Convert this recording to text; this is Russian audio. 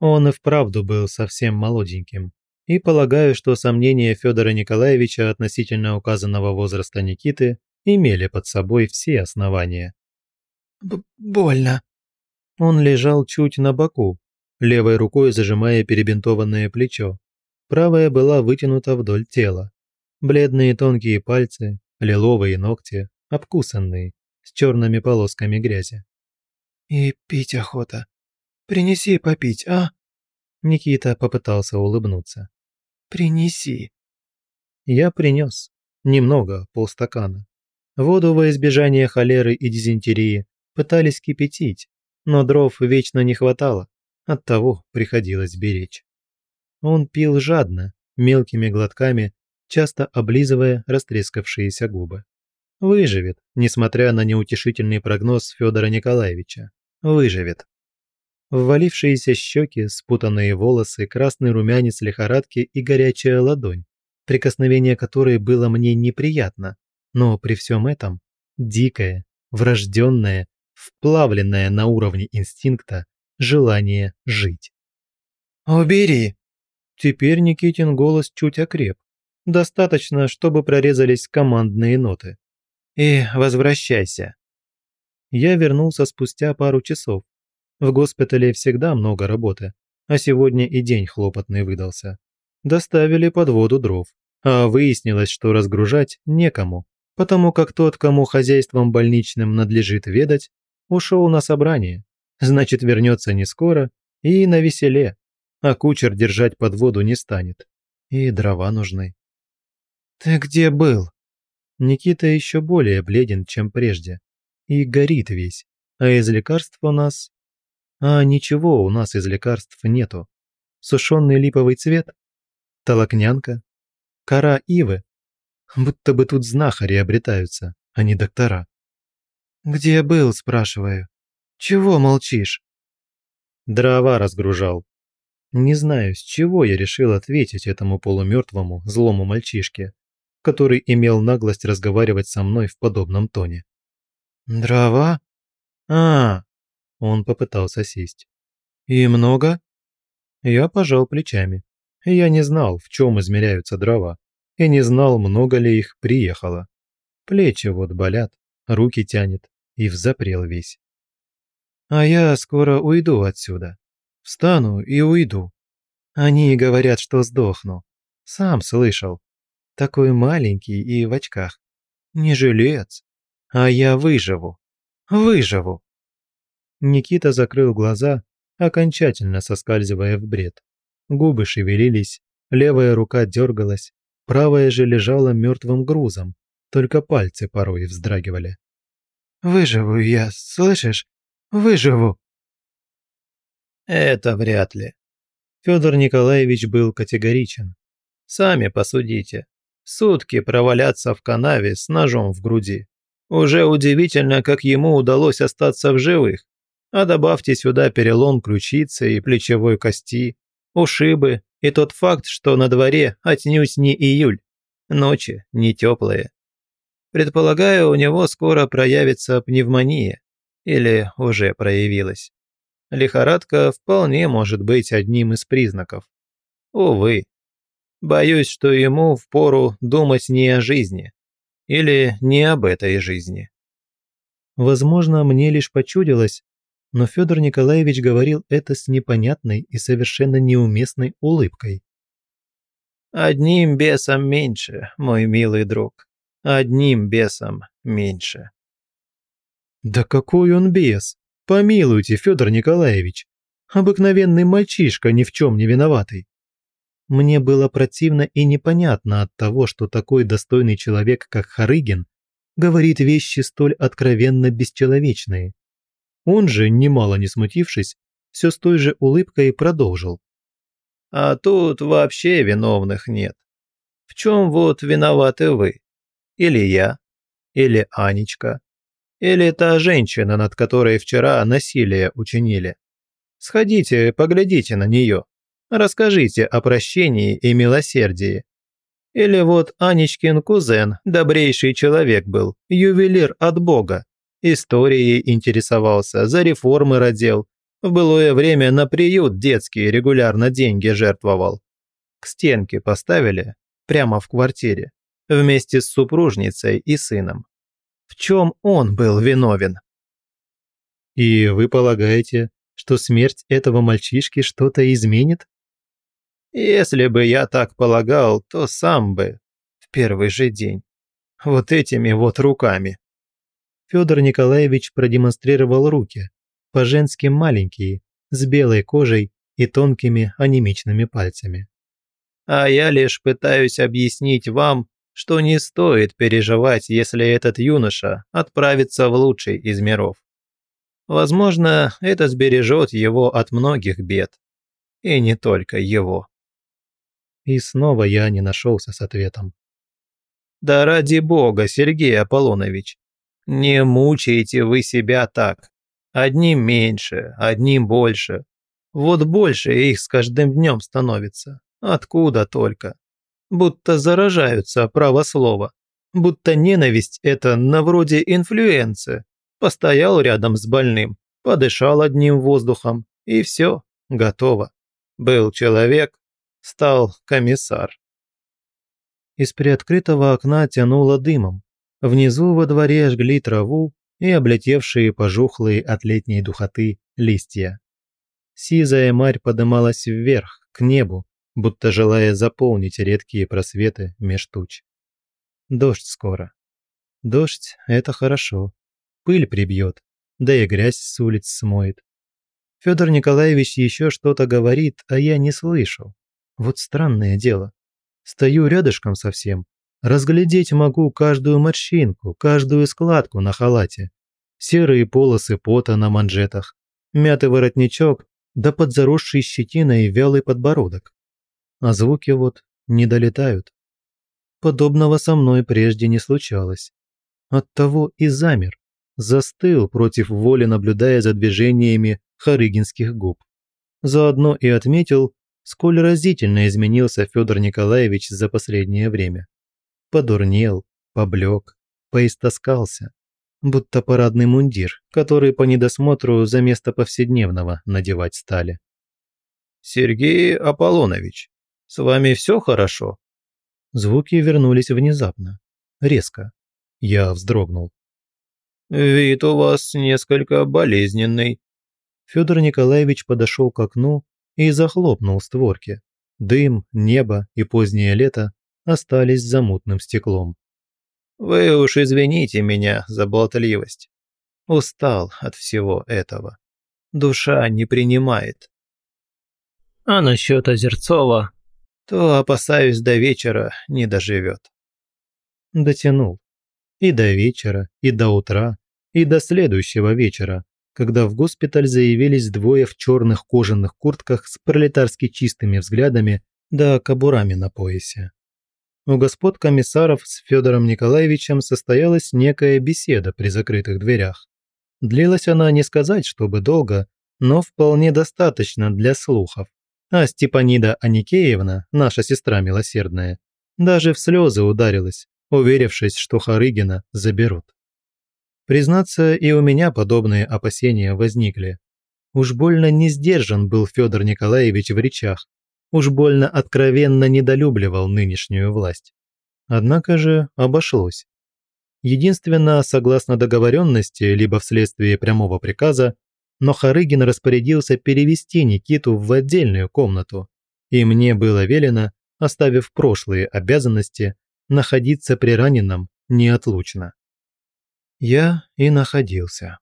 Он и вправду был совсем молоденьким. И полагаю, что сомнения Федора Николаевича относительно указанного возраста Никиты имели под собой все основания. Б «Больно». Он лежал чуть на боку, левой рукой зажимая перебинтованное плечо. Правая была вытянута вдоль тела. Бледные тонкие пальцы, лиловые ногти, обкусанные, с черными полосками грязи. «И пить охота», Принеси попить, а?» Никита попытался улыбнуться. «Принеси». Я принес. Немного, полстакана. Воду во избежание холеры и дизентерии пытались кипятить, но дров вечно не хватало, оттого приходилось беречь. Он пил жадно, мелкими глотками, часто облизывая растрескавшиеся губы. Выживет, несмотря на неутешительный прогноз Федора Николаевича. Выживет. Ввалившиеся щеки, спутанные волосы, красный румянец лихорадки и горячая ладонь, прикосновение которой было мне неприятно, но при всем этом дикое, врожденное, вплавленное на уровне инстинкта желание жить. «Убери!» Теперь Никитин голос чуть окреп. Достаточно, чтобы прорезались командные ноты. «И возвращайся!» Я вернулся спустя пару часов, в госпитале всегда много работы, а сегодня и день хлопотный выдался. Доставили под воду дров, а выяснилось, что разгружать некому, потому как тот, кому хозяйством больничным надлежит ведать, ушел на собрание. Значит, вернется не скоро и на веселе, а кучер держать под воду не станет. И дрова нужны. «Ты где был?» Никита еще более бледен, чем прежде, и горит весь, а из лекарств у нас а ничего у нас из лекарств нету. Сушеный липовый цвет, толокнянка, кора ивы. Будто бы тут знахари обретаются, а не доктора. «Где был?» – спрашиваю. «Чего молчишь?» Дрова разгружал. Не знаю, с чего я решил ответить этому полумертвому, злому мальчишке, который имел наглость разговаривать со мной в подобном тоне. «Дрова? А, он попытался сесть. «И много?» Я пожал плечами. Я не знал, в чем измеряются дрова, и не знал, много ли их приехало. Плечи вот болят, руки тянет, и взапрел весь. «А я скоро уйду отсюда. Встану и уйду. Они говорят, что сдохну. Сам слышал. Такой маленький и в очках. Не жилец. А я выживу. Выживу!» Никита закрыл глаза, окончательно соскальзывая в бред. Губы шевелились, левая рука дергалась, правая же лежала мертвым грузом, только пальцы порой вздрагивали. «Выживу я, слышишь? Выживу!» «Это вряд ли». Федор Николаевич был категоричен. «Сами посудите. Сутки проваляться в канаве с ножом в груди. Уже удивительно, как ему удалось остаться в живых а добавьте сюда перелом ключицы и плечевой кости, ушибы и тот факт, что на дворе отнюдь не июль, ночи не теплые. Предполагаю, у него скоро проявится пневмония, или уже проявилась. Лихорадка вполне может быть одним из признаков. Увы. Боюсь, что ему впору думать не о жизни. Или не об этой жизни. Возможно, мне лишь почудилось, но Федор Николаевич говорил это с непонятной и совершенно неуместной улыбкой. «Одним бесом меньше, мой милый друг, одним бесом меньше». «Да какой он бес! Помилуйте, Федор Николаевич! Обыкновенный мальчишка, ни в чем не виноватый!» Мне было противно и непонятно от того, что такой достойный человек, как Харыгин, говорит вещи столь откровенно бесчеловечные. Он же, немало не смутившись, все с той же улыбкой продолжил. «А тут вообще виновных нет. В чем вот виноваты вы? Или я? Или Анечка? Или та женщина, над которой вчера насилие учинили? Сходите, поглядите на нее. Расскажите о прощении и милосердии. Или вот Анечкин кузен, добрейший человек был, ювелир от Бога, историей интересовался, за реформы родил. В былое время на приют детский регулярно деньги жертвовал. К стенке поставили, прямо в квартире, вместе с супружницей и сыном. В чем он был виновен? И вы полагаете, что смерть этого мальчишки что-то изменит? Если бы я так полагал, то сам бы, в первый же день, вот этими вот руками. Федор Николаевич продемонстрировал руки, по-женски маленькие, с белой кожей и тонкими анемичными пальцами. «А я лишь пытаюсь объяснить вам, что не стоит переживать, если этот юноша отправится в лучший из миров. Возможно, это сбережет его от многих бед. И не только его». И снова я не нашелся с ответом. «Да ради бога, Сергей Аполлонович, не мучаете вы себя так. Одним меньше, одним больше. Вот больше их с каждым днем становится. Откуда только. Будто заражаются, право слова. Будто ненависть это на вроде инфлюенция. Постоял рядом с больным, подышал одним воздухом, и все, готово. Был человек, стал комиссар. Из приоткрытого окна тянуло дымом. Внизу во дворе жгли траву и облетевшие пожухлые от летней духоты листья. Сизая марь подымалась вверх, к небу, будто желая заполнить редкие просветы меж туч. Дождь скоро. Дождь – это хорошо. Пыль прибьет, да и грязь с улиц смоет. Федор Николаевич еще что-то говорит, а я не слышу. Вот странное дело. Стою рядышком совсем, Разглядеть могу каждую морщинку, каждую складку на халате, серые полосы пота на манжетах, мятый воротничок да подзаросший щетиной вялый подбородок. А звуки вот не долетают. Подобного со мной прежде не случалось. Оттого и замер, застыл против воли, наблюдая за движениями харыгинских губ. Заодно и отметил, сколь разительно изменился Федор Николаевич за последнее время подурнел, поблек, поистоскался, будто парадный мундир, который по недосмотру за место повседневного надевать стали. «Сергей Аполлонович, с вами все хорошо?» Звуки вернулись внезапно, резко. Я вздрогнул. «Вид у вас несколько болезненный». Федор Николаевич подошел к окну и захлопнул створки. Дым, небо и позднее лето остались за мутным стеклом. «Вы уж извините меня за болтливость. Устал от всего этого. Душа не принимает». «А насчет Озерцова?» «То, опасаюсь, до вечера не доживет». Дотянул. И до вечера, и до утра, и до следующего вечера, когда в госпиталь заявились двое в черных кожаных куртках с пролетарски чистыми взглядами да кобурами на поясе у господ комиссаров с Федором Николаевичем состоялась некая беседа при закрытых дверях. Длилась она не сказать, чтобы долго, но вполне достаточно для слухов. А Степанида Аникеевна, наша сестра милосердная, даже в слезы ударилась, уверившись, что Харыгина заберут. Признаться, и у меня подобные опасения возникли. Уж больно не сдержан был Федор Николаевич в речах, уж больно откровенно недолюбливал нынешнюю власть. Однако же обошлось. Единственно, согласно договоренности, либо вследствие прямого приказа, но Харыгин распорядился перевести Никиту в отдельную комнату, и мне было велено, оставив прошлые обязанности, находиться при раненом неотлучно. Я и находился.